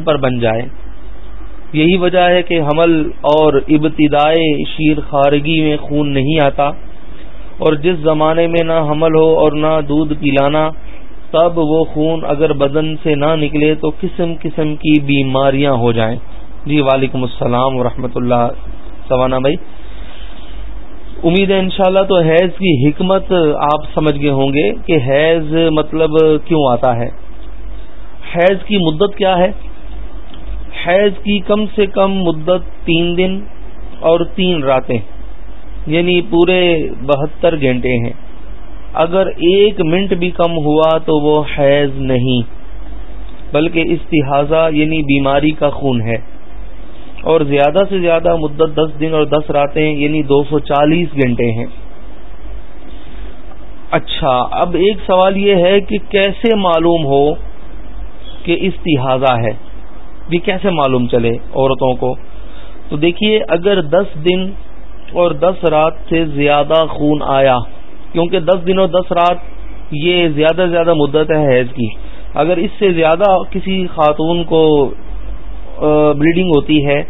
پر بن جائے۔ یہی وجہ ہے کہ حمل اور ابتدائے شیر خارگی میں خون نہیں آتا۔ اور جس زمانے میں نہ حمل ہو اور نہ دودھ پلانا، تب وہ خون اگر بدن سے نہ نکلے تو قسم قسم کی بیماریاں ہو جائیں۔ جی وعلیکم السلام ورحمۃ اللہ سوانا بھائی۔ امید ہے انشاءاللہ تو حیض کی حکمت آپ سمجھ گئے ہوں گے کہ حیض مطلب کیوں آتا ہے۔ حیض کی مدت کیا ہے؟ حیض کی کم سے کم مدت تین دن اور تین راتیں یعنی پورے بہتر گھنٹے ہیں۔ اگر ایک منٹ بھی کم ہوا تو وہ حیض نہیں، بلکہ استحاظہ یعنی بیماری کا خون ہے۔ اور زیادہ سے زیادہ مدت دس دن اور دس راتیں یعنی دو سو چالیس گھنٹے ہیں۔ اچھا اب ایک سوال یہ ہے کہ کیسے معلوم ہو کہ استحاظہ ہے؟ بھی کیسے معلوم چلے عورتوں کو؟ تو دیکھیے، اگر دس دن اور دس رات سے زیادہ خون آیا، کیونکہ دس دن اور دس رات یہ زیادہ سے زیادہ مدت ہے حیض کی۔ اگر اس سے زیادہ کسی خاتون کو بلیڈنگ ہوتی ہے،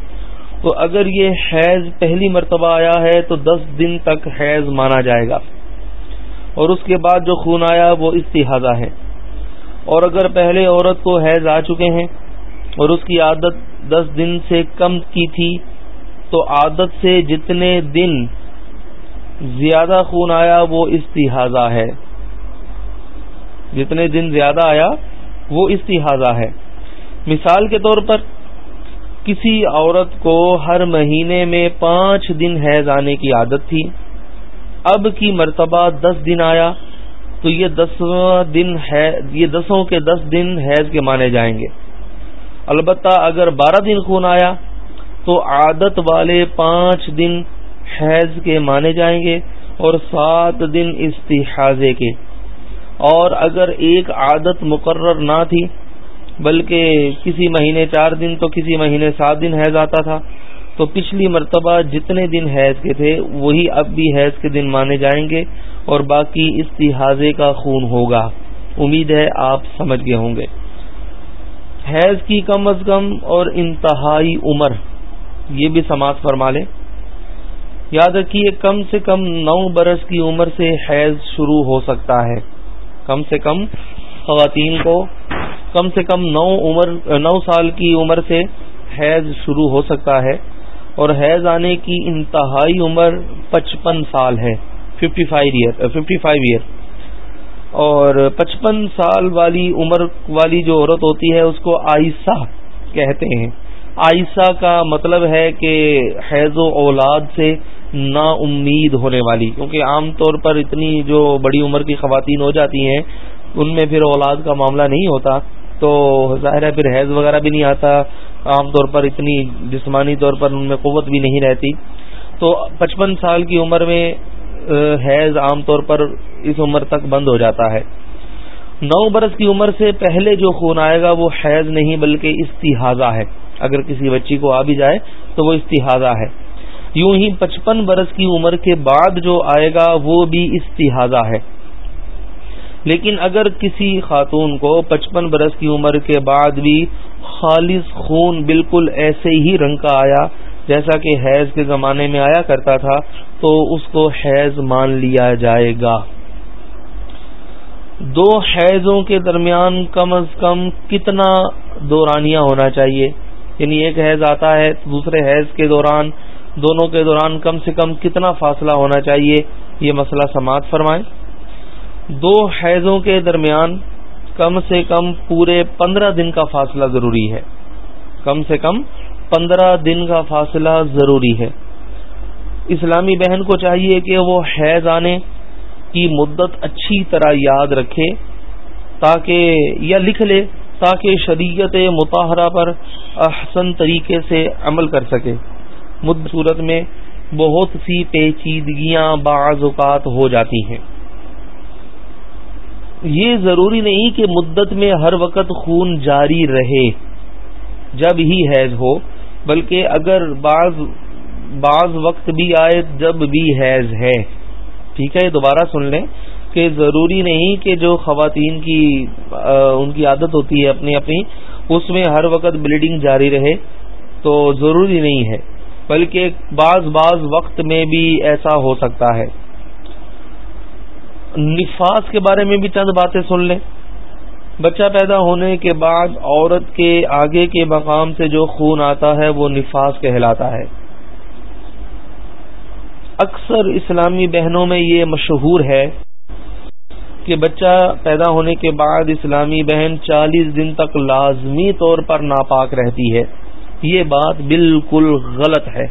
تو اگر یہ حیض پہلی مرتبہ آیا ہے، تو دس دن تک حیض مانا جائے گا۔ اور اس کے بعد جو خون آیا، وہ استحاظہ ہے۔ اور اگر پہلے عورت کو حیض آ چکے ہیں اور اس کی عادت دس دن سے کم کی تھی، تو عادت سے جتنے دن زیادہ خون آیا، وہ استحاظہ ہے۔ جتنے دن زیادہ آیا، وہ استحاظہ ہے۔ مثال کے طور پر، کسی عورت کو ہر مہینے میں پانچ دن حیض آنے کی عادت تھی۔ اب کی مرتبہ دس دن آیا، تو یہ دسواں دن یہ دسوں کے دس دن حیض کے مانے جائیں گے۔ البتہ اگر بارہ دن خون آیا تو عادت والے پانچ دن حیض کے مانے جائیں گے اور سات دن استحاظے کے۔ اور اگر ایک عادت مقرر نہ تھی، بلکہ کسی مہینے چار دن تو کسی مہینے سات دن حیض آتا تھا، تو پچھلی مرتبہ جتنے دن حیض کے تھے، وہی اب بھی حیض کے دن مانے جائیں گے اور باقی استحاظے کا خون ہوگا۔ امید ہے آپ سمجھ گئے ہوں گے۔ حیض کی کم از کم اور انتہائی عمر، یہ بھی سماعت فرما لیں یاد رکھیے، کم سے کم نو برس کی عمر سے حیض شروع ہو سکتا ہے۔ کم سے کم خواتین کو کم سے کم نو عمر، نو سال کی عمر سے حیض شروع ہو سکتا ہے۔ اور حیض آنے کی انتہائی عمر پچپن سال ہے fifty five year fifty five year اور پچپن سال والی عمر والی جو عورت ہوتی ہے، اس کو آئسہ کہتے ہیں۔ عائشہ کا مطلب ہے کہ حیض و اولاد سے نا امید ہونے والی۔ کیونکہ عام طور پر اتنی جو بڑی عمر کی خواتین ہو جاتی ہیں، ان میں پھر اولاد کا معاملہ نہیں ہوتا۔ تو ظاہر ہے، پھر حیض وغیرہ بھی نہیں آتا۔ عام طور پر اتنی جسمانی طور پر ان میں قوت بھی نہیں رہتی۔ تو پچپن سال کی عمر میں حیض عام طور پر اس عمر تک بند ہو جاتا ہے۔ نو برس کی عمر سے پہلے جو خون آئے گا وہ حیض نہیں بلکہ استحاظہ ہے۔ اگر کسی بچی کو آ بھی جائے تو وہ استحاظہ ہے۔ یوں ہی پچپن برس کی عمر کے بعد جو آئے گا وہ بھی استحاظہ ہے۔ لیکن اگر کسی خاتون کو پچپن برس کی عمر کے بعد بھی خالص خون بالکل ایسے ہی رنگ کا آیا جیسا کہ حیض کے زمانے میں آیا کرتا تھا، تو اس کو حیض مان لیا جائے گا۔ دو حیضوں کے درمیان کم از کم کتنا دورانیہ ہونا چاہیے؟ یعنی ایک حیض آتا ہے، دوسرے حیض کے دوران، دونوں کے دوران کم سے کم کتنا فاصلہ ہونا چاہیے؟ یہ مسئلہ سماعت فرمائیں۔ دو حیضوں کے درمیان کم سے کم پورے پندرہ دن کا فاصلہ ضروری ہے۔ کم سے کم پندرہ دن کا فاصلہ ضروری ہے۔ اسلامی بہن کو چاہیے کہ وہ حیض آنے کی مدت اچھی طرح یاد رکھے تاکہ یا لکھ لے تاکہ شریعت متحرہ پر احسن طریقے سے عمل کر سکے۔ مد صورت میں بہت سی پیچیدگیاں بعض اوقات ہو جاتی ہیں۔ یہ ضروری نہیں کہ مدت میں ہر وقت خون جاری رہے جب ہی حیض ہو، بلکہ اگر بعض بعض وقت بھی آئے جب بھی حیض ہے۔ ٹھیک ہے دوبارہ سن لیں کہ ضروری نہیں کہ جو خواتین کی ان کی عادت ہوتی ہے اپنی اپنی، اس میں ہر وقت بلیڈنگ جاری رہے تو ضروری نہیں ہے، بلکہ بعض بعض وقت میں بھی ایسا ہو سکتا ہے۔ نفاس کے بارے میں بھی چند باتیں سن لیں۔ بچہ پیدا ہونے کے بعد عورت کے آگے کے مقام سے جو خون آتا ہے، وہ نفاس کہلاتا ہے۔ اکثر اسلامی بہنوں میں یہ مشہور ہے کہ بچہ پیدا ہونے کے بعد اسلامی بہن چالیس دن تک لازمی طور پر ناپاک رہتی ہے۔ یہ بات بالکل غلط ہے۔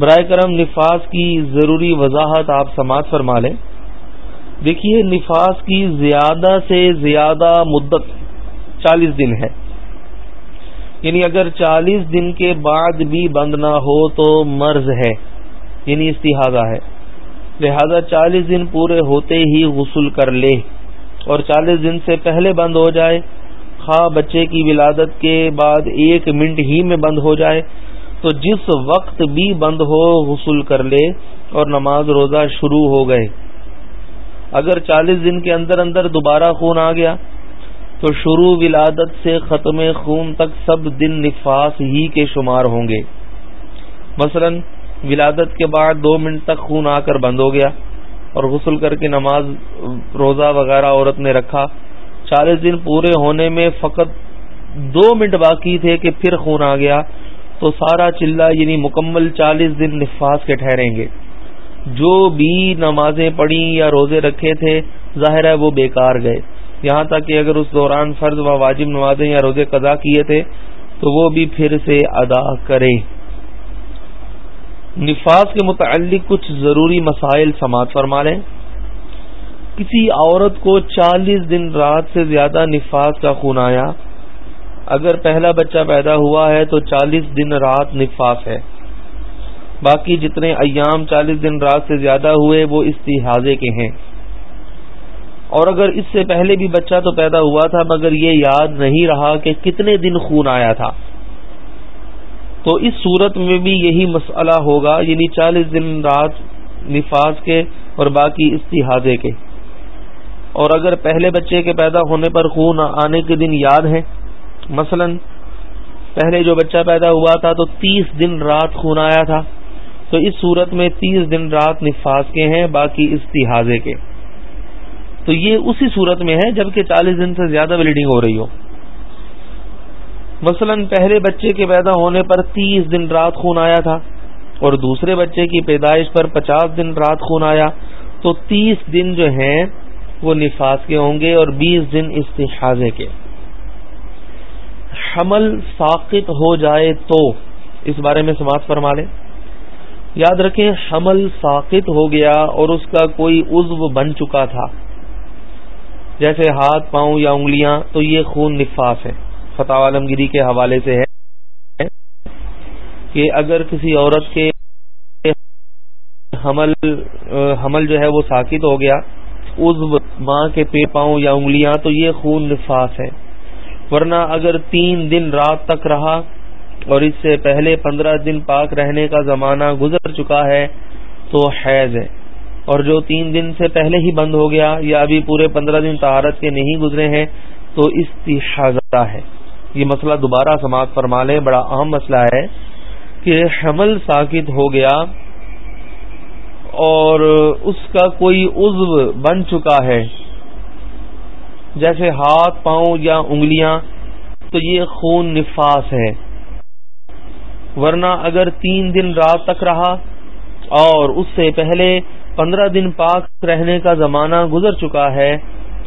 برائے کرم نفاس کی ضروری وضاحت آپ سماعت فرما لیں۔ دیکھیے، نفاس کی زیادہ سے زیادہ مدت چالیس دن ہے۔ یعنی اگر چالیس دن کے بعد بھی بند نہ ہو تو مرض ہے۔ یعنی استحاظہ ہے۔ لہذا چالیس دن پورے ہوتے ہی غسل کر لے اور چالیس دن سے پہلے بند ہو جائے۔ خواہ بچے کی ولادت کے بعد ایک منٹ ہی میں بند ہو جائے۔ تو جس وقت بھی بند ہو غسل کر لے اور نماز روزہ شروع ہو گئے۔ اگر چالیس دن کے اندر اندر دوبارہ خون آ گیا، تو شروع ولادت سے ختم خون تک سب دن نفاس ہی کے شمار ہوں گے۔ مثلا ولادت کے بعد دو منٹ تک خون آ کر بند ہو گیا اور غسل کر کے نماز، روزہ وغیرہ عورت نے رکھا۔ چالیس دن پورے ہونے میں فقط دو منٹ باقی تھے کہ پھر خون آ گیا۔ تو سارا چلہ یعنی مکمل چالیس دن نفاس کے ٹھہریں گے۔ جو بھی نمازیں پڑھی یا روزے رکھے تھے، ظاہر ہے وہ بیکار گئے۔ یہاں تک کہ اگر اس دوران فرض و واجب نمازیں یا روزے قضا کیے تھے، تو وہ بھی پھر سے ادا کرے نفاذ کے متعلق کچھ ضروری مسائل سماعت فرما لیں۔ کسی عورت کو چالیس دن رات سے زیادہ نفاذ کا خون آیا۔ اگر پہلا بچہ پیدا ہوا ہے تو چالیس دن رات نفاس ہے۔ باقی جتنے ایام چالیس دن رات سے زیادہ ہوئے وہ استحاظے کے ہیں۔ اور اگر اس سے پہلے بھی بچہ تو پیدا ہوا تھا، مگر یہ یاد نہیں رہا کہ کتنے دن خون آیا تھا۔ تو اس صورت میں بھی یہی مسئلہ ہوگا یعنی چالیس دن رات نفاذ کے اور باقی استحادے کے۔ اور اگر پہلے بچے کے پیدا ہونے پر خون آنے کے دن یاد ہیں، مثلا پہلے جو بچہ پیدا ہوا تھا تو تیس دن رات خون آیا تھا، تو اس صورت میں تیس دن رات نفاذ کے ہیں، باقی استحاظے کے۔ تو یہ اسی صورت میں ہے، جبکہ چالیس دن سے زیادہ بلیڈنگ ہو رہی ہو۔ مثلا پہلے بچے کے پیدا ہونے پر تیس دن رات خون آیا تھا اور دوسرے بچے کی پیدائش پر پچاس دن رات خون آیا، تو تیس دن جو ہیں وہ نفاذ کے ہوں گے اور بیس دن استحاظے کے۔ حمل ساقط ہو جائے تو، اس بارے میں سماعت فرما لیں۔ یاد رکھیں، حمل ساقط ہو گیا اور اس کا کوئی عزو بن چکا تھا۔ جیسے ہاتھ، پاؤں یا انگلیاں، تو یہ خون نفاس ہے۔ فتح عالمگیری کے حوالے سے ہے کہ اگر کسی عورت کے حمل حمل جو ہے وہ ساکت ہو گیا اس ماں کے پے پاؤں یا انگلیاں، تو یہ خون نفاس ہے۔ ورنہ اگر تین دن رات تک رہا اور اس سے پہلے پندرہ دن پاک رہنے کا زمانہ گزر چکا ہے، تو حیض ہے۔ اور جو تین دن سے پہلے ہی بند ہو گیا یا ابھی پورے پندرہ دن طہارت کے نہیں گزرے ہیں، تو استحاظہ ہے۔ یہ مسئلہ دوبارہ سماعت فرما لیں۔ بڑا اہم مسئلہ ہے کہ حمل ساکت ہو گیا اور اس کا کوئی عزو بن چکا ہے۔ جیسے ہاتھ، پاؤں یا انگلیاں، تو یہ خون نفاس ہے۔ ورنہ اگر تین دن رات تک رہا اور اس سے پہلے پندرہ دن پاک رہنے کا زمانہ گزر چکا ہے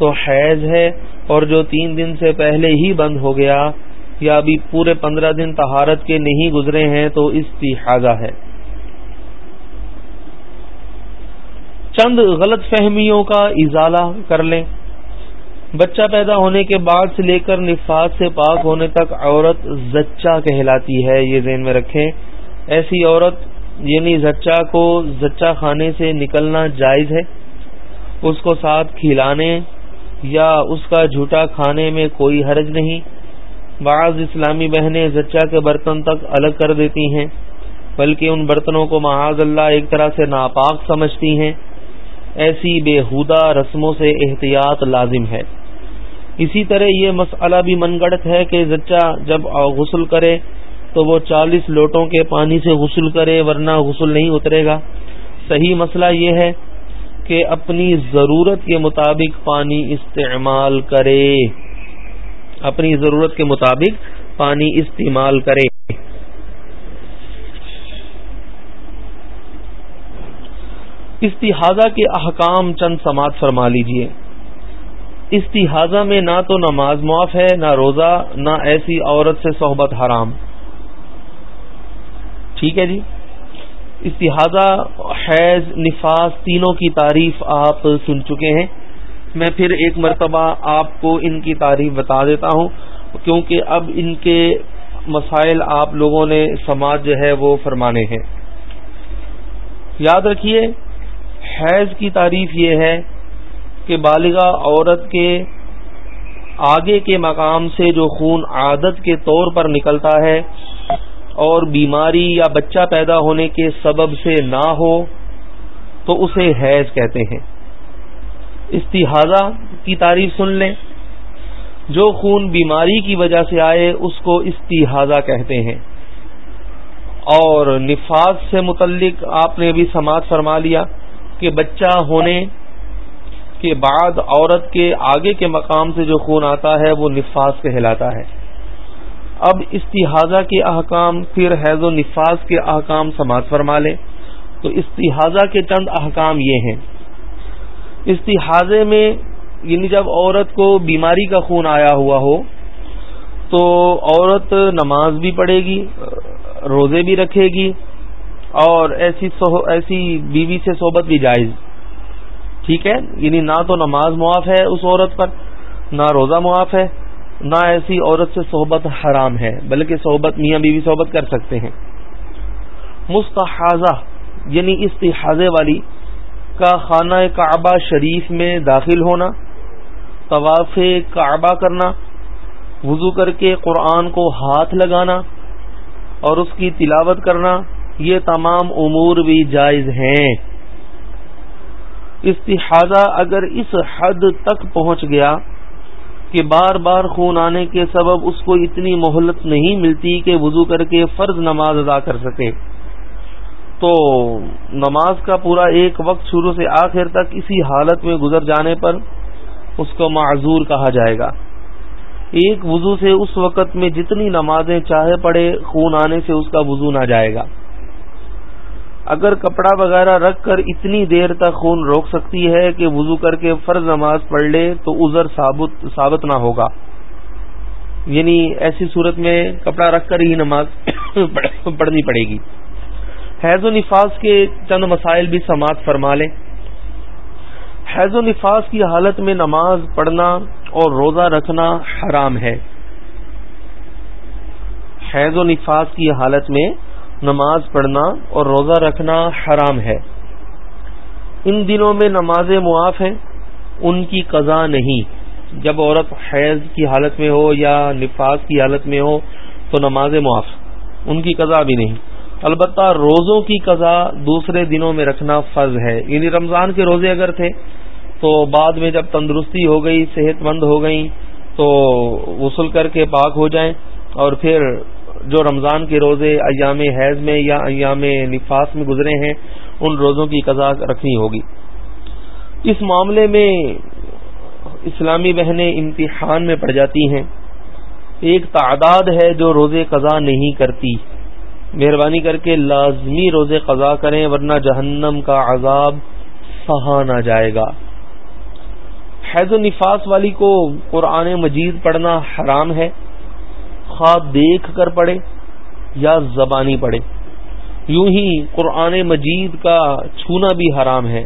تو حیض ہے اور جو تین دن سے پہلے ہی بند ہو گیا یا ابھی پورے پندرہ دن تہارت کے نہیں گزرے ہیں تو استحاظہ ہے۔ چند غلط فہمیوں کا ازالہ کر لیں۔ بچہ پیدا ہونے کے بعد سے لے کر نفاذ سے پاک ہونے تک عورت زچہ کہلاتی ہے، یہ ذہن میں رکھیں۔ ایسی عورت یعنی زچہ کو زچہ کھانے سے نکلنا جائز ہے۔ اس کو ساتھ کھلانے یا اس کا جھوٹا کھانے میں کوئی حرج نہیں۔ بعض اسلامی بہنیں زچہ کے برتن تک الگ کر دیتی ہیں، بلکہ ان برتنوں کو معاذ اللہ ایک طرح سے ناپاک سمجھتی ہیں۔ ایسی بے رسموں سے احتیاط لازم ہے۔ اسی طرح یہ مسئلہ بھی من گڑت ہے کہ زچہ جب غسل کرے تو وہ چالیس لوٹوں کے پانی سے غسل کرے، ورنہ غسل نہیں اترے گا۔ صحیح مسئلہ یہ ہے کہ اپنی ضرورت کے مطابق پانی استعمال کرے۔ اپنی ضرورت کے مطابق پانی استعمال کرے۔ استحاظہ کے احکام چند سماعت فرما لیجیے۔ استحاظہ میں نہ تو نماز معاف ہے، نہ روزہ، نہ ایسی عورت سے صحبت حرام۔ ٹھیک ہے جی؟ استحاظہ حیض، نفاس تینوں کی تعریف آپ سن چکے ہیں۔ میں پھر ایک مرتبہ آپ کو ان کی تعریف بتا دیتا ہوں، کیونکہ اب ان کے مسائل آپ لوگوں نے سماج جو ہے وہ فرمانے ہیں۔ یاد رکھیے، حیض کی تعریف یہ ہے کہ بالغہ عورت کے آگے کے مقام سے جو خون عادت کے طور پر نکلتا ہے اور بیماری یا بچہ پیدا ہونے کے سبب سے نہ ہو تو اسے حیض کہتے ہیں۔ استحاظہ کی تعریف سن لیں۔ جو خون بیماری کی وجہ سے آئے اس کو استحاظہ کہتے ہیں۔ اور نفاذ سے متعلق آپ نے بھی سماعت فرما لیا کہ بچہ ہونے کے بعد عورت کے آگے کے مقام سے جو خون آتا ہے وہ نفاذ کہلاتا ہے۔ اب استحاظہ کے احکام پھر حیض و نفاذ کے احکام سماعت فرما لیں۔ تو استحاظہ کے چند احکام یہ ہیں۔ استحاظے میں یعنی جب عورت کو بیماری کا خون آیا ہوا ہو، تو عورت نماز بھی پڑھے گی، روزے بھی رکھے گی، اور ایسی ایسی بیوی سے صحبت بھی جائز۔ ٹھیک ہے؟ یعنی نہ تو نماز معاف ہے اس عورت پر، نہ روزہ معاف ہے۔ نہ ایسی عورت سے صحبت حرام ہے، بلکہ صحبت میاں بیوی صحبت کر سکتے ہیں۔ مستحاظہ یعنی استحاظے والی، کا خانہ کعبہ شریف میں داخل ہونا، طواف کعبہ کرنا، وضو کر کے قرآن کو ہاتھ لگانا، اور اس کی تلاوت کرنا، یہ تمام امور بھی جائز ہیں۔ استحاظہ اگر اس حد تک پہنچ گیا کہ بار بار خون آنے کے سبب اس کو اتنی مہلت نہیں ملتی کہ وضو کر کے فرض نماز ادا کر سکے۔ تو نماز کا پورا ایک وقت شروع سے آخر تک اسی حالت میں گزر جانے پر اس کو معذور کہا جائے گا۔ ایک وضو سے اس وقت میں جتنی نمازیں چاہے پڑے، خون آنے سے اس کا وضو نہ جائے گا۔ اگر کپڑا وغیرہ رکھ کر اتنی دیر تک خون روک سکتی ہے کہ وضو کر کے فرض نماز پڑھ لے تو ازر ثابت ثابت نہ ہوگا۔ یعنی ایسی صورت میں کپڑا رکھ کر ہی نماز پڑھنی پڑے گی۔ حیض و نفاذ کے چند مسائل بھی سماعت فرما لیں۔ حیض و نفاذ کی حالت میں نماز پڑھنا اور روزہ رکھنا حرام ہے۔ حیض و نفاذ کی حالت میں نماز پڑھنا اور روزہ رکھنا حرام ہے۔ ان دنوں میں نماز معاف ہیں، ان کی قضا نہیں۔ جب عورت حیض کی حالت میں ہو یا نفاذ کی حالت میں ہو تو نماز معاف، ان کی قضا بھی نہیں۔ البتہ روزوں کی قضا دوسرے دنوں میں رکھنا فرض ہے۔ یعنی رمضان کے روزے اگر تھے تو بعد میں جب تندرستی ہو گئی، صحت مند ہو گئی تو غسل کر کے پاک ہو جائیں اور پھر جو رمضان کے روزے ایام حیض میں یا ایام نفاس میں گزرے ہیں، ان روزوں کی قضا رکھنی ہوگی۔ اس معاملے میں اسلامی بہنیں امتحان میں پڑ جاتی ہیں۔ ایک تعداد ہے جو روزے قضا نہیں کرتی۔ مہربانی کر کے لازمی روزے قضا کریں، ورنہ جہنم کا عذاب سہا نہ جائے گا۔ حیض و نفاس والی کو قرآن مجید پڑھنا حرام ہے۔ خواب دیکھ کر پڑھے یا زبانی پڑھے۔ یوں ہی قرآن مجید کا چھونا بھی حرام ہے۔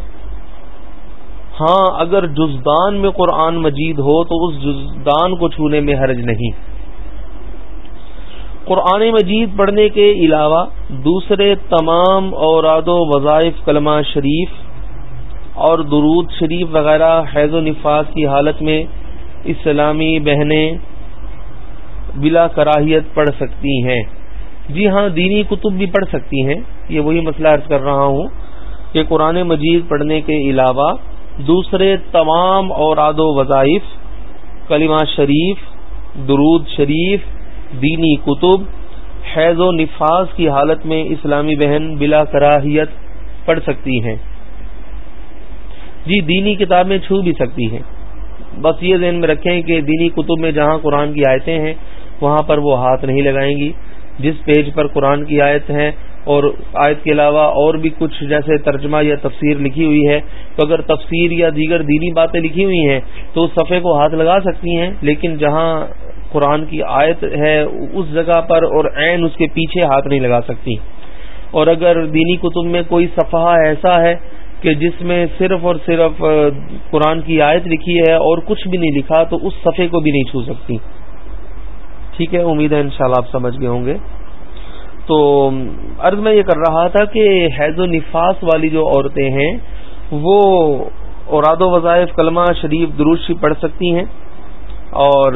ہاں اگر جزدان میں قرآن مجید ہو تو اس جزدان کو چھونے میں حرج نہیں۔ قرآن مجید پڑھنے کے علاوہ دوسرے تمام اوراد و وظائف کلمہ شریف اور درود شریف وغیرہ حیض و نفاذ کی حالت میں اسلامی بہنیں بلا کراہیت پڑھ سکتی ہیں۔ جی ہاں دینی کتب بھی پڑھ سکتی ہیں۔ یہ وہی مسئلہ عرض کر رہا ہوں کہ قرآن مجید پڑھنے کے علاوہ دوسرے تمام اوراد و وظائف، کلمہ شریف، درود شریف، دینی کتب، حیض و نفاذ کی حالت میں اسلامی بہن بلا کراہیت پڑھ سکتی ہیں۔ جی دینی کتابیں چھو بھی سکتی ہیں۔ بس یہ ذہن میں رکھیں کہ دینی کتب میں جہاں قرآن کی آیتیں ہیں وہاں پر وہ ہاتھ نہیں لگائیں گی۔ جس پیج پر قرآن کی آیت ہے اور آیت کے علاوہ اور بھی کچھ جیسے ترجمہ یا تفسیر لکھی ہوئی ہے، تو اگر تفسیر یا دیگر دینی باتیں لکھی ہوئی ہیں، تو اس صفحے کو ہاتھ لگا سکتی ہیں، لیکن جہاں قرآن کی آیت ہے اس جگہ پر اور عین اس کے پیچھے ہاتھ نہیں لگا سکتی۔ اور اگر دینی کتب میں کوئی صفحہ ایسا ہے کہ جس میں صرف اور صرف قرآن کی آیت لکھی ہے اور کچھ بھی نہیں لکھا، تو اس صفحے کو بھی نہیں چھو سکتی۔ ٹھیک ہے، امید ہے انشاءاللہ آپ سمجھ گئے ہوں گے۔ تو عرض میں یہ کر رہا تھا کہ حیض و نفاس والی جو عورتیں ہیں، وہ اوراد و وظائف کلمہ شریف دروشی پڑھ سکتی ہیں اور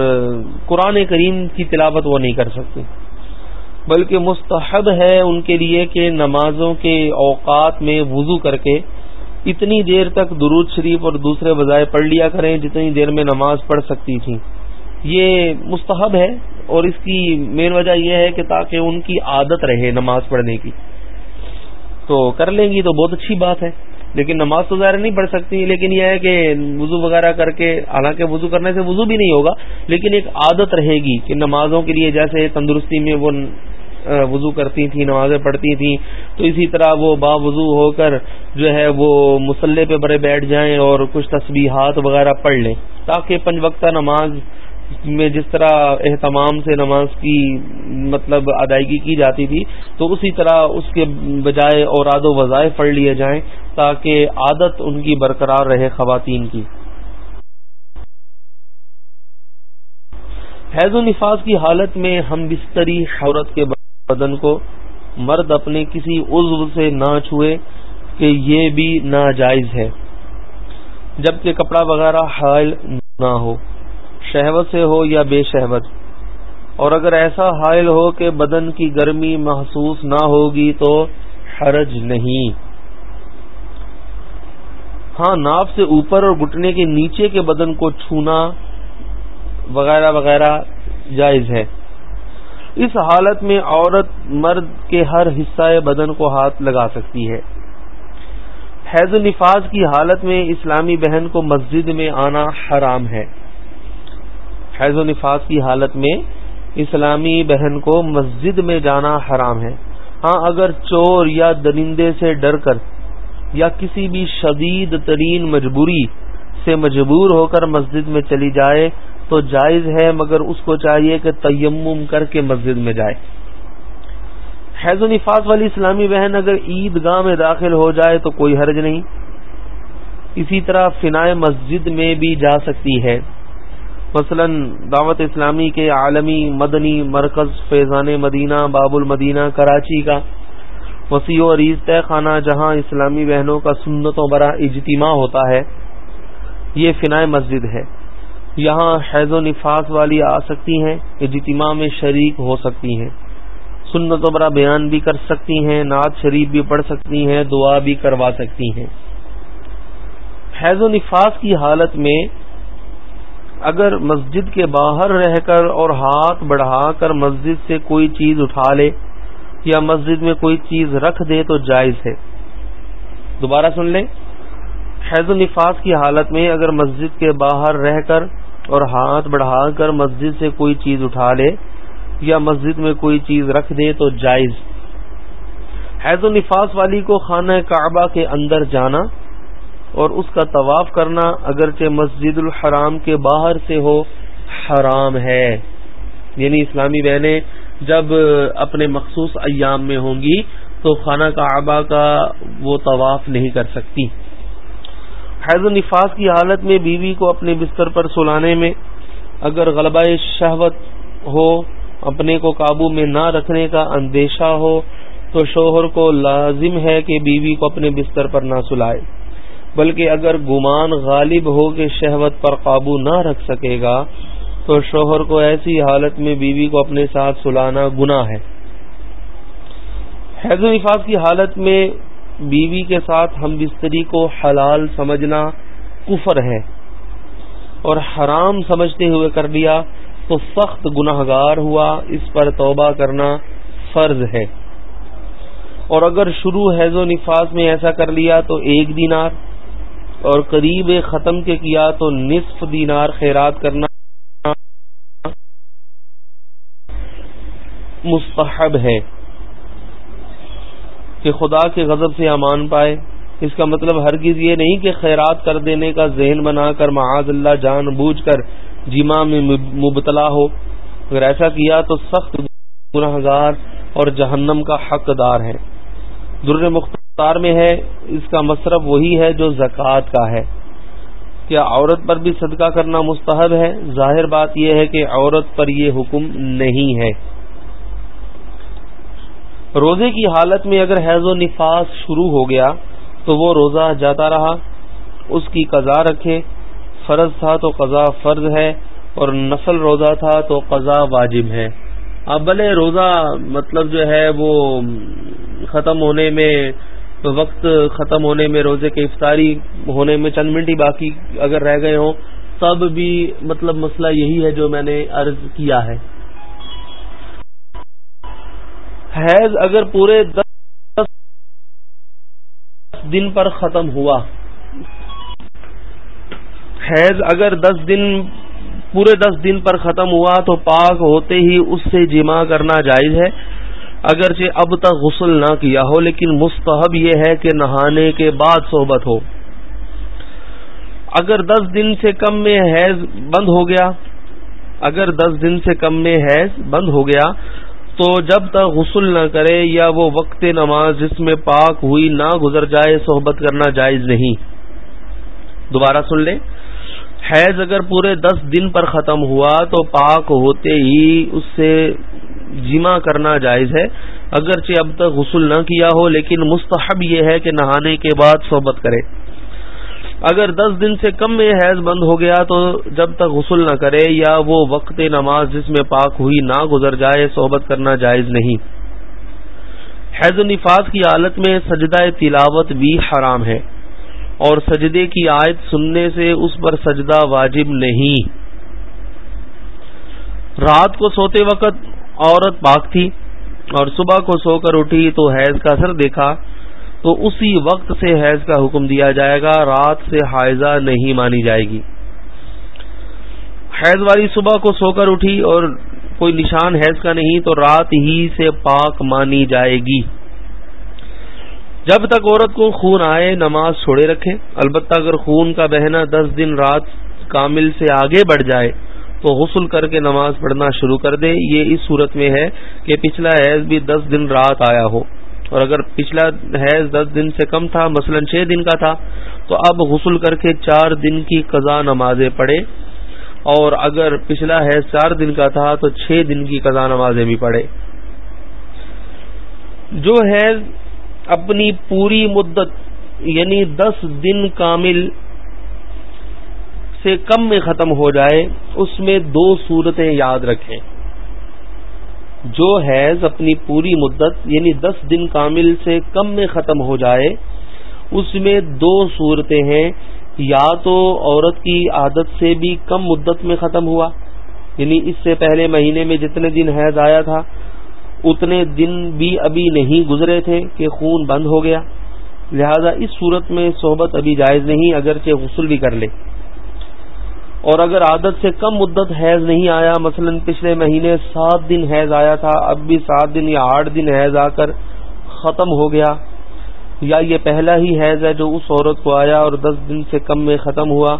قرآن کریم کی تلاوت وہ نہیں کر سکتی۔ بلکہ مستحب ہے ان کے لیے کہ نمازوں کے اوقات میں وضو کر کے اتنی دیر تک درود شریف اور دوسرے بظائے پڑھ لیا کریں جتنی دیر میں نماز پڑھ سکتی تھیں۔ یہ مستحب ہے اور اس کی مین وجہ یہ ہے کہ تاکہ ان کی عادت رہے نماز پڑھنے کی۔ تو کر لیں گی تو بہت اچھی بات ہے، لیکن نماز تو ظاہر نہیں پڑھ سکتی، لیکن یہ ہے کہ وضو وغیرہ کر کے، حالانکہ وضو کرنے سے وضو بھی نہیں ہوگا، لیکن ایک عادت رہے گی کہ نمازوں کے لیے جیسے تندرستی میں وہ وضو کرتی تھیں، نمازیں پڑھتی تھیں، تو اسی طرح وہ با وضو ہو کر جو ہے وہ مسلح پہ بڑے بیٹھ جائیں اور کچھ تسبیحات وغیرہ پڑھ لیں، تاکہ پنج وقتہ نماز میں جس طرح اہتمام سے نماز کی مطلب ادائیگی کی جاتی تھی، تو اسی طرح اس کے بجائے اوراد و وظائف پڑھ لیے جائیں تاکہ عادت ان کی برقرار رہے خواتین کی۔ حیض و نفاذ کی حالت میں ہم بستری عورت کے بدن کو مرد اپنے کسی عضو سے نہ چھوئے کہ یہ بھی ناجائز ہے، جبکہ کپڑا وغیرہ حائل نہ ہو۔ شہوت سے ہو یا بے شہوت۔ اور اگر ایسا حائل ہو کہ بدن کی گرمی محسوس نہ ہوگی تو حرج نہیں۔ ہاں ناف سے اوپر اور گٹنے کے نیچے کے بدن کو چھونا وغیرہ وغیرہ جائز ہے۔ اس حالت میں عورت مرد کے ہر حصہ بدن کو ہاتھ لگا سکتی ہے۔ حیض و نفاذ کی حالت میں اسلامی بہن کو مسجد میں آنا حرام ہے۔ حیض و نفاذ کی حالت میں اسلامی بہن کو مسجد میں جانا حرام ہے۔ ہاں اگر چور یا درندے سے ڈر کر یا کسی بھی شدید ترین مجبوری سے مجبور ہو کر مسجد میں چلی جائے تو جائز ہے، مگر اس کو چاہیے کہ تیمم کر کے مسجد میں جائے۔ حیض و نفاس والی اسلامی بہن اگر عید گاہ میں داخل ہو جائے تو کوئی حرج نہیں۔ اسی طرح فنا مسجد میں بھی جا سکتی ہے۔ مثلا دعوت اسلامی کے عالمی مدنی مرکز فیضان مدینہ، باب المدینہ، کراچی کا وسیع و عریض طے خانہ جہاں اسلامی بہنوں کا سنتوں برا اجتماع ہوتا ہے، یہ فنا مسجد ہے۔ یہاں حیض و نفاس والی آ سکتی ہیں، اجتماع میں شریک ہو سکتی ہیں۔ سنت و برا بیان بھی کر سکتی ہیں، نعت شریف بھی پڑھ سکتی ہیں، دعا بھی کروا سکتی ہیں۔ حیض و نفاس کی حالت میں اگر مسجد کے باہر رہ کر اور ہاتھ بڑھا کر مسجد سے کوئی چیز اٹھا لے یا مسجد میں کوئی چیز رکھ دے تو جائز ہے۔ دوبارہ سن لیں۔ حیض و کی حالت میں اگر مسجد کے باہر رہ کر اور ہاتھ بڑھا کر مسجد سے کوئی چیز اٹھا لے یا مسجد میں کوئی چیز رکھ دے تو جائز۔ حیض و والی کو خانہ کعبہ کے اندر جانا اور اس کا طواف کرنا اگرچہ مسجد الحرام کے باہر سے ہو، حرام ہے۔ یعنی اسلامی بہنیں جب اپنے مخصوص ایام میں ہوں گی تو خانہ کعبہ کا وہ طواف نہیں کر سکتی۔ حیض و نفاس کی حالت میں بیوی کو اپنے بستر پر سلانے میں اگر غلبہ شہوت ہو، اپنے کو قابو میں نہ رکھنے کا اندیشہ ہو، تو شوہر کو لازم ہے کہ بیوی کو اپنے بستر پر نہ سلائے۔ بلکہ اگر گمان غالب ہو کہ شہوت پر قابو نہ رکھ سکے گا، تو شوہر کو ایسی حالت میں بیوی کو اپنے ساتھ سلانا گناہ ہے۔ حیض و نفاذ کی حالت میں بیوی کے ساتھ ہم بستری کو حلال سمجھنا کفر ہے۔ اور حرام سمجھتے ہوئے کر لیا تو سخت گناہ گار ہوا، اس پر توبہ کرنا فرض ہے۔ اور اگر شروع حیض و نفاس میں ایسا کر لیا تو ایک دینار اور قریب ختم کے کیا تو نصف دینار خیرات کرنا مستحب ہے کہ خدا کے غضب سے امان پائے۔ اس کا مطلب ہرگز یہ نہیں کہ خیرات کر دینے کا ذہن بنا کر معاذ اللہ جان بوجھ کر جمع میں مبتلا ہو۔ اگر ایسا کیا تو سخت گناہ گار اور جہنم کا حقدار ہے در مختار میں ہے، اس کا مصرف وہی ہے جو زکوٰۃ کا ہے۔ کیا عورت پر بھی صدقہ کرنا مستحب ہے؟ ظاہر بات یہ ہے کہ عورت پر یہ حکم نہیں ہے۔ روزے کی حالت میں اگر حیض و نفاس شروع ہو گیا تو وہ روزہ جاتا رہا، اس کی قضا رکھے۔ فرض تھا تو قضا فرض ہے اور نفل روزہ تھا تو قضا واجب ہے۔ اب بھلے روزہ مطلب جو ہے وہ ختم ہونے میں وقت ختم ہونے میں، روزے کے افطاری ہونے میں چند منٹ ہی باقی اگر رہ گئے ہوں، تب بھی مطلب مسئلہ یہی ہے جو میں نے عرض کیا ہے۔ حیض اگر پورے دس دن پر ختم ہوا، حیض اگر دس دن، پورے دس دن پر ختم ہوا، تو پاک ہوتے ہی اس سے جمع کرنا جائز ہے۔ اگرچہ اب تک غسل نہ کیا ہو، لیکن مستحب یہ ہے کہ نہانے کے بعد صحبت ہو۔ اگر دس دن سے کم میں حیض بند ہو گیا، اگر دس دن سے کم میں حیض بند ہو گیا، تو جب تک غسل نہ کرے یا وہ وقت نماز جس میں پاک ہوئی نہ گزر جائے، صحبت کرنا جائز نہیں۔ دوبارہ سن لیں۔ حیض اگر پورے دس دن پر ختم ہوا، تو پاک ہوتے ہی اس سے جمع کرنا جائز ہے۔ اگرچہ اب تک غسل نہ کیا ہو، لیکن مستحب یہ ہے کہ نہانے کے بعد صحبت کرے۔ اگر دس دن سے کم میں حیض بند ہو گیا تو جب تک غسل نہ کرے یا وہ وقت نماز جس میں پاک ہوئی نہ گزر جائے، صحبت کرنا جائز نہیں۔ حیض و نفاذ کی حالت میں سجدہ تلاوت بھی حرام ہے۔ اور سجدے کی آیت سننے سے اس پر سجدہ واجب نہیں۔ رات کو سوتے وقت عورت پاک تھی اور صبح کو سو کر اٹھی تو حیض کا اثر دیکھا تو اسی وقت سے حیض کا حکم دیا جائے گا، رات سے حائضہ نہیں مانی جائے گی۔ حیض والی صبح کو سو کر اٹھی اور کوئی نشان حیض کا نہیں تو رات ہی سے پاک مانی جائے گی۔ جب تک عورت کو خون آئے، نماز چھوڑے رکھے البتہ اگر خون کا بہنا دس دن رات کامل سے آگے بڑھ جائے تو غسل کر کے نماز پڑھنا شروع کر دے۔ یہ اس صورت میں ہے کہ پچھلا حیض بھی دس دن رات آیا ہو۔ اور اگر پچھلا حیض دس دن سے کم تھا، مثلا چھ دن کا تھا، تو اب غسل کر کے چار دن کی قضا نمازیں پڑھے۔ اور اگر پچھلا حیض چار دن کا تھا، تو چھ دن کی قضا نمازیں بھی پڑھے۔ جو حیض اپنی پوری مدت یعنی دس دن کامل سے کم میں ختم ہو جائے، اس میں دو صورتیں یاد رکھیں۔ جو حیض اپنی پوری مدت یعنی دس دن کامل سے کم میں ختم ہو جائے، اس میں دو صورتیں ہیں۔ یا تو عورت کی عادت سے بھی کم مدت میں ختم ہوا یعنی اس سے پہلے مہینے میں جتنے دن حیض آیا تھا، اتنے دن بھی ابھی نہیں گزرے تھے کہ خون بند ہو گیا۔ لہذا اس صورت میں صحبت ابھی جائز نہیں، اگرچہ غسل بھی کر لے۔ اور اگر عادت سے کم مدت حیض نہیں آیا، مثلا پچھلے مہینے سات دن حیض آیا تھا، اب بھی سات دن یا آٹھ دن حیض آ کر ختم ہو گیا۔ یا یہ پہلا ہی حیض ہے جو اس عورت کو آیا اور دس دن سے کم میں ختم ہوا۔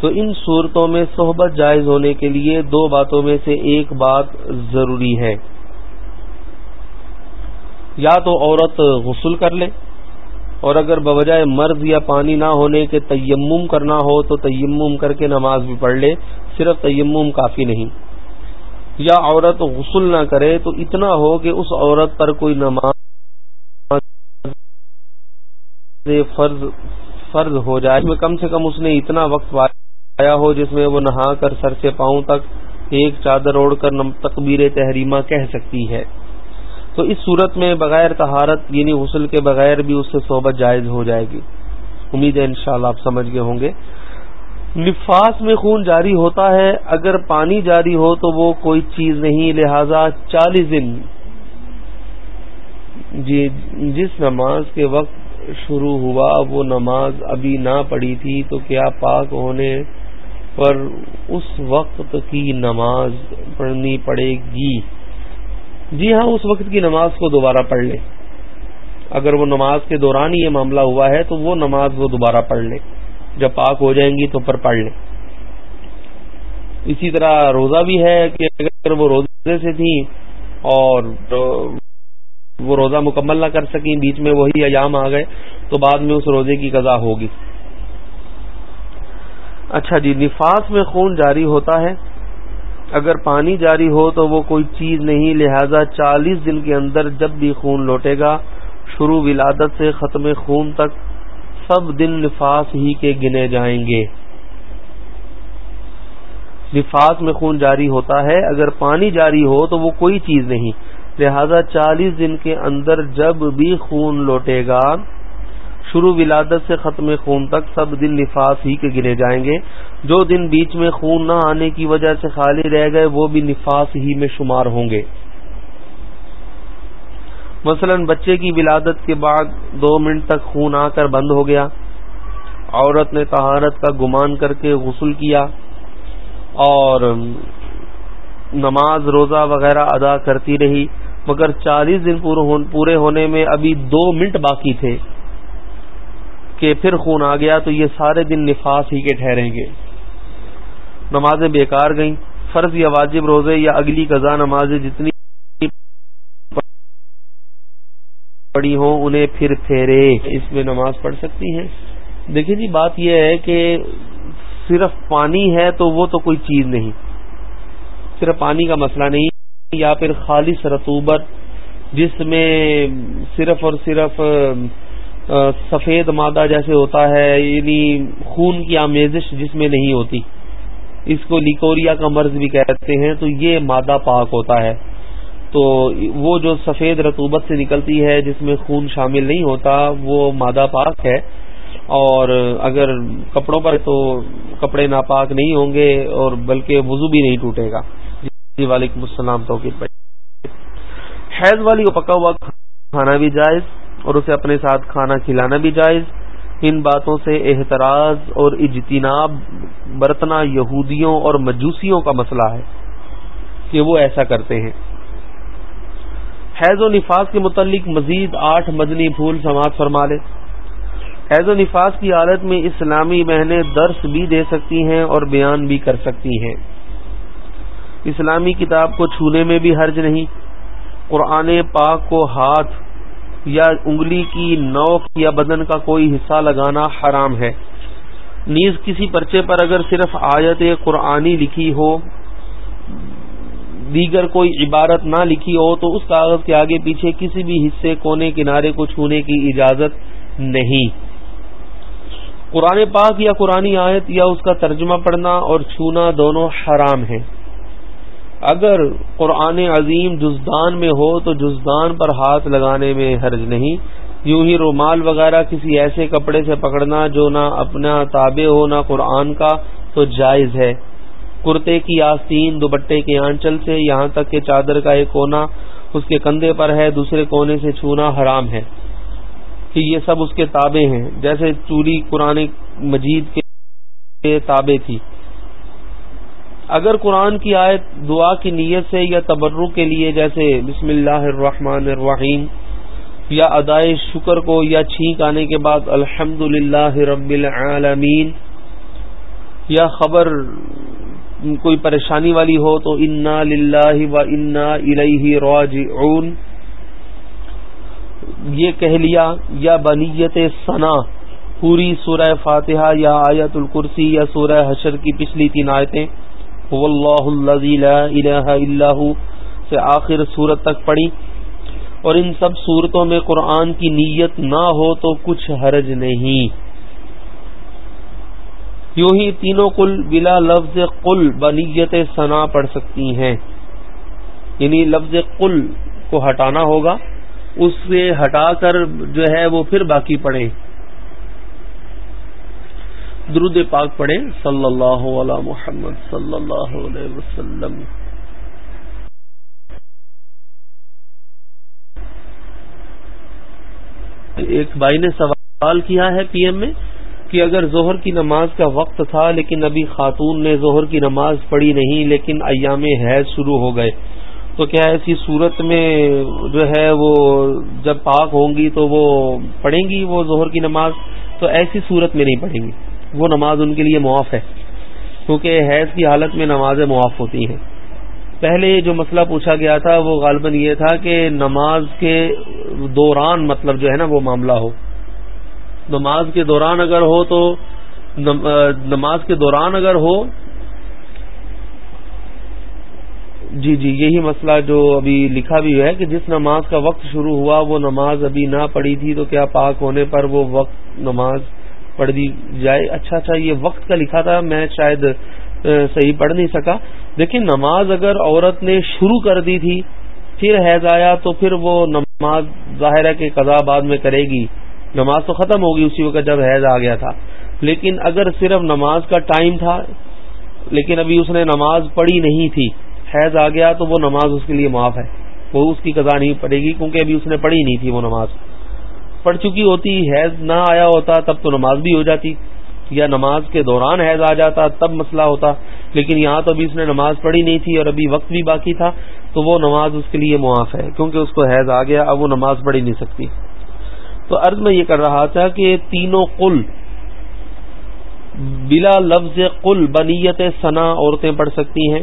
تو ان صورتوں میں صحبت جائز ہونے کے لیے دو باتوں میں سے ایک بات ضروری ہے۔ یا تو عورت غسل کر لے اور اگر بوجائے مرض یا پانی نہ ہونے کے تیمم کرنا ہو تو تیمم کر کے نماز بھی پڑھ لے، صرف تیمم کافی نہیں۔ یا عورت غسل نہ کرے تو اتنا ہو کہ اس عورت پر کوئی نماز فرض فرض ہو جائے۔ میں کم سے کم اس نے اتنا وقت پایا ہو جس میں وہ نہا کر سر سے پاؤں تک ایک چادر اوڑھ کر تقبیر تحریمہ کہہ سکتی ہے۔ تو اس صورت میں بغیر طہارت یعنی غسل کے بغیر بھی اس سے صحبت جائز ہو جائے گی۔ امید ہے انشاءاللہ آپ سمجھ گئے ہوں گے۔ نفاس میں خون جاری ہوتا ہے، اگر پانی جاری ہو تو وہ کوئی چیز نہیں، لہذا چالیس دن۔ جی جس نماز کے وقت شروع ہوا، وہ نماز ابھی نہ پڑی تھی، تو کیا پاک ہونے پر اس وقت کی نماز پڑھنی پڑے گی؟ جی ہاں اس وقت کی نماز کو دوبارہ پڑھ لے۔ اگر وہ نماز کے دوران ہی یہ معاملہ ہوا ہے، تو وہ نماز وہ دوبارہ پڑھ لے۔ جب پاک ہو جائیں گی تو پھر پڑھ لیں اسی طرح روزہ بھی ہے کہ اگر وہ روزے سے تھی اور وہ روزہ مکمل نہ کر سکیں، بیچ میں وہی ایام آ گئے، تو بعد میں اس روزے کی قضا ہوگی۔ اچھا جی نفاس میں خون جاری ہوتا ہے۔ اگر پانی جاری ہو تو وہ کوئی چیز نہیں، لہذا چالیس دن کے اندر جب بھی خون لوٹے گا، شروع ولادت سے ختم خون تک سب دن نفاس ہی کے گنے جائیں گے۔ نفاس میں خون جاری ہوتا ہے، اگر پانی جاری ہو تو وہ کوئی چیز نہیں۔ لہذا چالیس دن کے اندر جب بھی خون لوٹے گا شروع ولادت سے ختم خون تک سب دن نفاس ہی کے گنے جائیں گے۔ جو دن بیچ میں خون نہ آنے کی وجہ سے خالی رہ گئے، وہ بھی نفاس ہی میں شمار ہوں گے۔ مثلا بچے کی ولادت کے بعد دو منٹ تک خون آ کر بند ہو گیا۔ عورت نے طہارت کا گمان کر کے غسل کیا۔ اور نماز روزہ وغیرہ ادا کرتی رہی، مگر چالیس دن پورے ہونے میں ابھی دو منٹ باقی تھے۔ کہ پھر خون آ گیا تو یہ سارے دن نفاس ہی کے ٹھہریں گے۔ نمازیں بیکار گئیں، فرض یا واجب روزے یا اگلی قضا نمازیں جتنی پڑی ہوں انہیں پھر پھیرے۔ اس میں نماز پڑھ سکتی ہیں۔ دیکھیں جی بات یہ ہے کہ صرف پانی ہے تو وہ تو کوئی چیز نہیں۔ صرف پانی کا مسئلہ نہیں، یا پھر خالص رتوبت جس میں صرف اور صرف سفید مادہ جیسے ہوتا ہے یعنی خون کی آمیزش جس میں نہیں ہوتی۔ اس کو لیکوریا کا مرض بھی کہتے ہیں، تو یہ مادہ پاک ہوتا ہے۔ تو وہ جو سفید رتوبت سے نکلتی ہے، جس میں خون شامل نہیں ہوتا، وہ مادہ پاک ہے۔ اور اگر کپڑوں پر تو کپڑے ناپاک نہیں ہوں گے اور بلکہ وضو بھی نہیں ٹوٹے گا۔ جی وعلیکم السلام توقیر حیض والی کو پکا ہوا کھانا بھی جائز۔ اور اسے اپنے ساتھ کھانا کھلانا بھی جائز۔ ان باتوں سے احتراز اور اجتناب برتنا یہودیوں اور مجوسیوں کا مسئلہ ہے کہ وہ ایسا کرتے ہیں۔ حیض و نفاذ کے متعلق مزید آٹھ مدنی پھول سماعت فرما لے۔ حیض و نفاذ کی حالت میں اسلامی بہنیں درس بھی دے سکتی ہیں اور بیان بھی کر سکتی ہیں۔ اسلامی کتاب کو چھونے میں بھی حرج نہیں۔ قرآن پاک کو ہاتھ یا انگلی کی نوک یا بدن کا کوئی حصہ لگانا حرام ہے۔ نیز کسی پرچے پر اگر صرف آیت قرآنی لکھی ہو، دیگر کوئی عبارت نہ لکھی ہو، تو اس کاغذ کے آگے پیچھے کسی بھی حصے، کونے، کنارے کو چھونے کی اجازت نہیں۔ قرآن پاک یا قرآن آیت یا اس کا ترجمہ پڑھنا اور چھونا دونوں حرام ہیں۔ اگر قرآن عظیم جزدان میں ہو تو جزدان پر ہاتھ لگانے میں حرج نہیں۔ یوں ہی رومال وغیرہ کسی ایسے کپڑے سے پکڑنا جو نہ اپنا تابع ہو نہ قرآن کا تو جائز ہے۔ کرتے کی آستین، دوپٹے کے آنچل سے یہاں تک کہ چادر کا ایک کونا اس کے کندھے پر ہے، دوسرے کونے سے چھونا حرام ہے۔ کہ یہ سب اس کے تابع ہیں، جیسے چوری قرآن مجید کے تابع تھی۔ اگر قرآن کی آیت دعا کی نیت سے یا تبرک کے لیے جیسے بسم اللہ الرحمن الرحیم یا ادائے شکر کو یا چھینک آنے کے بعد الحمد رب العالمین یا خبر کوئی پریشانی والی ہو تو انا للہ و انا الیہ راجعون یہ کہہ لیا، یا بنیت ثنا، پوری سورہ فاتحہ یا آیت الکرسی یا سورہ حشر کی پچھلی تین آیتیں۔ واللہ الذی لا الہ الا ہو سے آخر سورت تک پڑھی۔ اور ان سب صورتوں میں قرآن کی نیت نہ ہو تو کچھ حرج نہیں۔ یوں ہی تینوں کل بلا لفظ قل بنیت ثنا پڑھ سکتی ہیں۔ یعنی لفظ قل کو ہٹانا ہوگا، اس سے ہٹا کر جو ہے وہ پھر باقی پڑھے درود پاک پڑھیں۔ صلی اللہ علیہ محمد صلی اللہ علیہ وسلم۔ ایک بھائی نے سوال کیا ہے پی ایم میں کہ اگر ظہر کی نماز کا وقت تھا لیکن ابھی خاتون نے ظہر کی نماز پڑھی نہیں لیکن ایام حیض شروع ہو گئے، تو کیا ایسی صورت میں جو ہے وہ جب پاک ہوں گی تو وہ پڑھیں گی وہ ظہر کی نماز؟ تو ایسی صورت میں نہیں پڑھیں گی۔ وہ نماز ان کے لیے معاف ہے، کیونکہ حیض کی حالت میں نمازیں معاف ہوتی ہیں۔ پہلے جو مسئلہ پوچھا گیا تھا، وہ غالباً یہ تھا کہ نماز کے دوران مطلب جو ہے نا وہ معاملہ ہو۔ نماز کے دوران اگر ہو تو نماز کے دوران اگر ہو جی جی یہی مسئلہ جو ابھی لکھا بھی ہے کہ جس نماز کا وقت شروع ہوا، وہ نماز ابھی نہ پڑی تھی تو کیا پاک ہونے پر وہ وقت نماز پڑھ دی جائے۔ اچھا اچھا یہ وقت کا لکھا تھا، میں شاید صحیح پڑھ نہیں سکا۔ لیکن نماز اگر عورت نے شروع کر دی تھی، پھر حیض آیا تو پھر وہ نماز ظاہرہ کے قضا بعد میں کرے گی۔ نماز تو ختم ہوگی اسی وقت جب حیض آ گیا تھا۔ لیکن اگر صرف نماز کا ٹائم تھا، لیکن ابھی اس نے نماز پڑھی نہیں تھی، حیض آ گیا تو وہ نماز اس کے لیے معاف ہے۔ وہ اس کی قضا نہیں پڑے گی، کیونکہ ابھی اس نے پڑھی نہیں تھی وہ نماز۔ پڑھ چکی ہوتی، حیض نہ آیا ہوتا، تب تو نماز بھی ہو جاتی، یا نماز کے دوران حیض آ جاتا، تب مسئلہ ہوتا۔ لیکن یہاں تو ابھی اس نے نماز پڑھی نہیں تھی اور ابھی وقت بھی باقی تھا، تو وہ نماز اس کے لیے معاف ہے، کیونکہ اس کو حیض آ گیا، اب وہ نماز پڑھی نہیں سکتی۔ تو عرض میں یہ کر رہا تھا کہ تینوں قل، بلا لفظ قل بنیت ثنا عورتیں پڑھ سکتی ہیں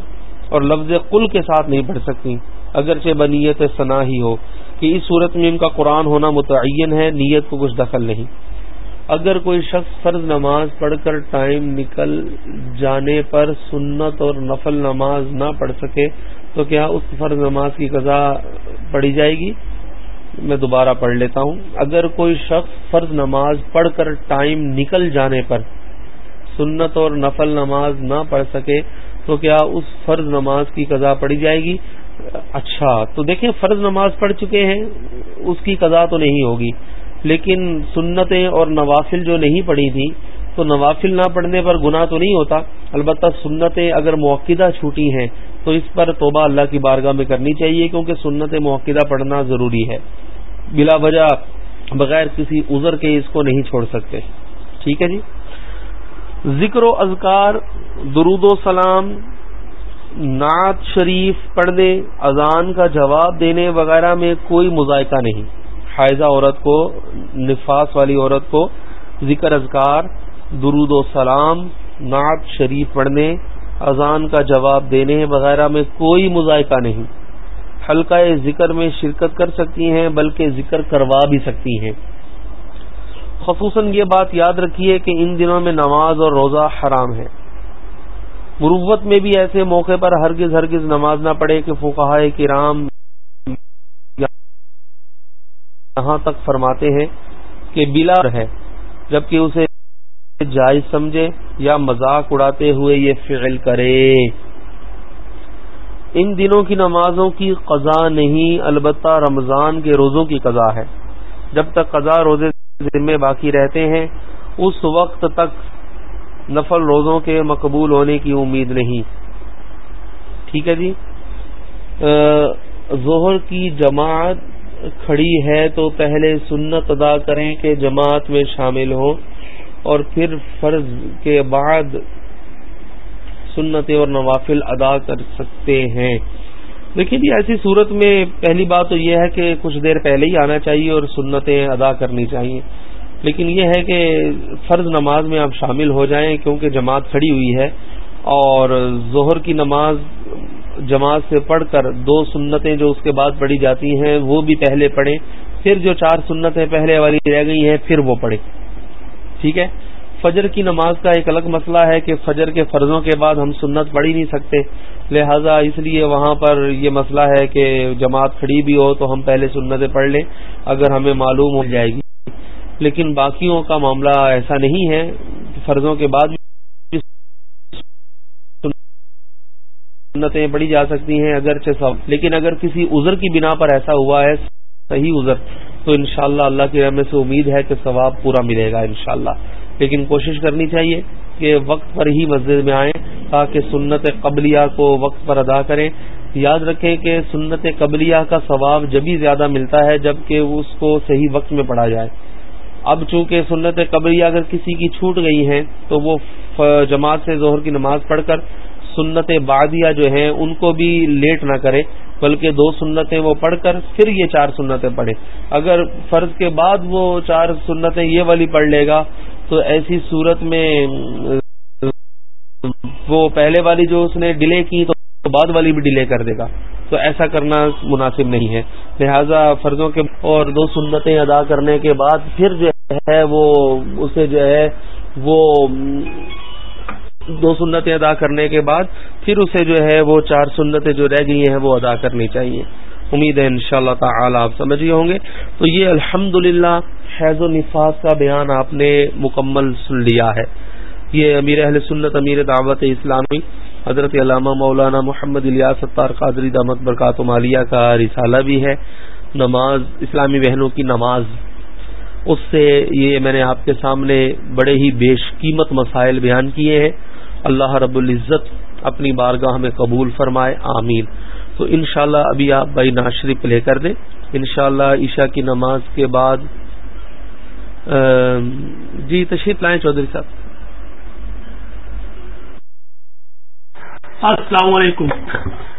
اور لفظ قل کے ساتھ نہیں پڑھ سکتی، اگرچہ بنیت ثنا ہی ہو۔ کہ اس صورت میں ان کا قرآن ہونا متعین ہے، نیت کو کچھ دخل نہیں۔ اگر کوئی شخص فرض نماز پڑھ کر ٹائم نکل جانے پر سنت اور نفل نماز نہ پڑھ سکے، تو کیا اس فرض نماز کی قضا پڑھی جائے گی؟ میں دوبارہ پڑھ لیتا ہوں۔ اگر کوئی شخص فرض نماز پڑھ کر ٹائم نکل جانے پر سنت اور نفل نماز نہ پڑھ سکے، تو کیا اس فرض نماز کی قضا پڑھی جائے گی؟ اچھا تو دیکھیں فرض نماز پڑھ چکے ہیں، اس کی قضا تو نہیں ہوگی۔ لیکن سنتیں اور نوافل جو نہیں پڑھی تھی، تو نوافل نہ پڑھنے پر گناہ تو نہیں ہوتا۔ البتہ سنتیں اگر موقع چھوٹی ہیں، تو اس پر توبہ اللہ کی بارگاہ میں کرنی چاہیے، کیونکہ سنت موقع پڑھنا ضروری ہے۔ بلا وجہ بغیر کسی عذر کے اس کو نہیں چھوڑ سکتے۔ ٹھیک ہے جی؟ ذکر و اذکار، درود و سلام نعت شریف پڑھنے، اذان کا جواب دینے وغیرہ میں کوئی مذائقہ نہیں۔ حائضہ عورت کو، نفاس والی عورت کو ذکر اذکار، درود و سلام، نعت شریف پڑھنے، اذان کا جواب دینے وغیرہ میں کوئی مذائقہ نہیں۔ حلقہ ذکر میں شرکت کر سکتی ہیں، بلکہ ذکر کروا بھی سکتی ہیں۔ خصوصاً یہ بات یاد رکھیے کہ ان دنوں میں نماز اور روزہ حرام ہے مروت میں بھی ایسے موقع پر ہرگز ہرگز نماز نہ پڑھے کہ فوکہ کرام یہاں تک فرماتے ہیں کہ بلا ہے، جبکہ اسے جائز سمجھے یا مذاق اڑاتے ہوئے یہ فعل کرے۔ ان دنوں کی نمازوں کی قضا نہیں، البتہ رمضان کے روزوں کی قضا ہے۔ جب تک قضا روزے ذمے باقی رہتے ہیں، اس وقت تک نفل روزوں کے مقبول ہونے کی امید نہیں۔ ٹھیک ہے جی؟ ظہر کی جماعت کھڑی ہے تو پہلے سنت ادا کریں کہ جماعت میں شامل ہوں اور پھر فرض کے بعد سنتیں اور نوافل ادا کر سکتے ہیں۔ دیکھیے جی ایسی صورت میں پہلی بات تو یہ ہے کہ کچھ دیر پہلے ہی آنا چاہیے اور سنتیں ادا کرنی چاہیے۔ لیکن یہ ہے کہ فرض نماز میں آپ شامل ہو جائیں کیونکہ جماعت کھڑی ہوئی ہے اور ظہر کی نماز جماعت سے پڑھ کر دو سنتیں جو اس کے بعد پڑھی جاتی ہیں وہ بھی پہلے پڑھیں، پھر جو چار سنتیں پہلے والی رہ گئی ہیں، پھر وہ پڑھیں۔ ٹھیک ہے؟ فجر کی نماز کا ایک الگ مسئلہ ہے کہ فجر کے فرضوں کے بعد ہم سنت پڑھ ہی نہیں سکتے۔ لہذا اس لیے وہاں پر یہ مسئلہ ہے کہ جماعت کھڑی بھی ہو تو ہم پہلے سنتیں پڑھ لیں، اگر ہمیں معلوم ہو جائے گی۔ لیکن باقیوں کا معاملہ ایسا نہیں ہے۔ فرضوں کے بعد بھی سنتیں پڑھی جا سکتی ہیں اگرچہ سب۔ لیکن اگر کسی عذر کی بنا پر ایسا ہوا ہے، صحیح عذر، تو انشاءاللہ اللہ کی رحمت سے امید ہے کہ ثواب پورا ملے گا انشاءاللہ۔ لیکن کوشش کرنی چاہیے کے وقت پر ہی مسجد میں آئیں تاکہ سنت قبلیہ کو وقت پر ادا کریں۔ یاد رکھیں کہ سنت قبلیہ کا ثواب جبھی زیادہ ملتا ہے جبکہ اس کو صحیح وقت میں پڑھا جائے۔ اب چونکہ سنت قبلیہ اگر کسی کی چھوٹ گئی ہیں تو وہ جماعت سے ظہر کی نماز پڑھ کر سنت بادیا جو ہیں ان کو بھی لیٹ نہ کرے، بلکہ دو سنتیں وہ پڑھ کر پھر یہ چار سنتیں پڑھے۔ اگر فرض کے بعد وہ چار سنتیں یہ والی پڑھ لے گا، تو ایسی صورت میں وہ پہلے والی جو اس نے ڈیلے کی تو بعد والی بھی ڈیلے کر دے گا۔ تو ایسا کرنا مناسب نہیں ہے۔ لہذا فرضوں کے اور دو سنتیں ادا کرنے کے بعد پھر جو ہے وہ اسے جو ہے وہ دو سنتیں ادا کرنے کے بعد پھر اسے جو ہے وہ چار سنتیں جو رہ گئی ہیں وہ ادا کرنی چاہیے۔ امید ہے انشاءاللہ شاء تعالی آپ سمجھ گئے ہوں گے۔ تو یہ الحمد للہ حیض و نفاذ کا بیان آپ نے مکمل سن لیا ہے۔ یہ امیر اہل سنت، امیر دعوت اسلامی، حضرت علامہ مولانا محمد الیاس ستار قادری دامت برکات مالیہ کا رسالہ بھی ہے۔ نماز، اسلامی بہنوں کی نماز اس سے یہ میں نے آپ کے سامنے بڑے ہی بیش قیمت مسائل بیان کیے ہیں۔ اللہ رب العزت اپنی بارگاہ میں قبول فرمائے، آمین۔ تو انشاءاللہ ابھی آپ بھائی ناشری پلے کر دیں۔ انشاءاللہ اللہ عشاء کی نماز کے بعد جی تشریف لائیں چودھری صاحب۔ السلام علیکم۔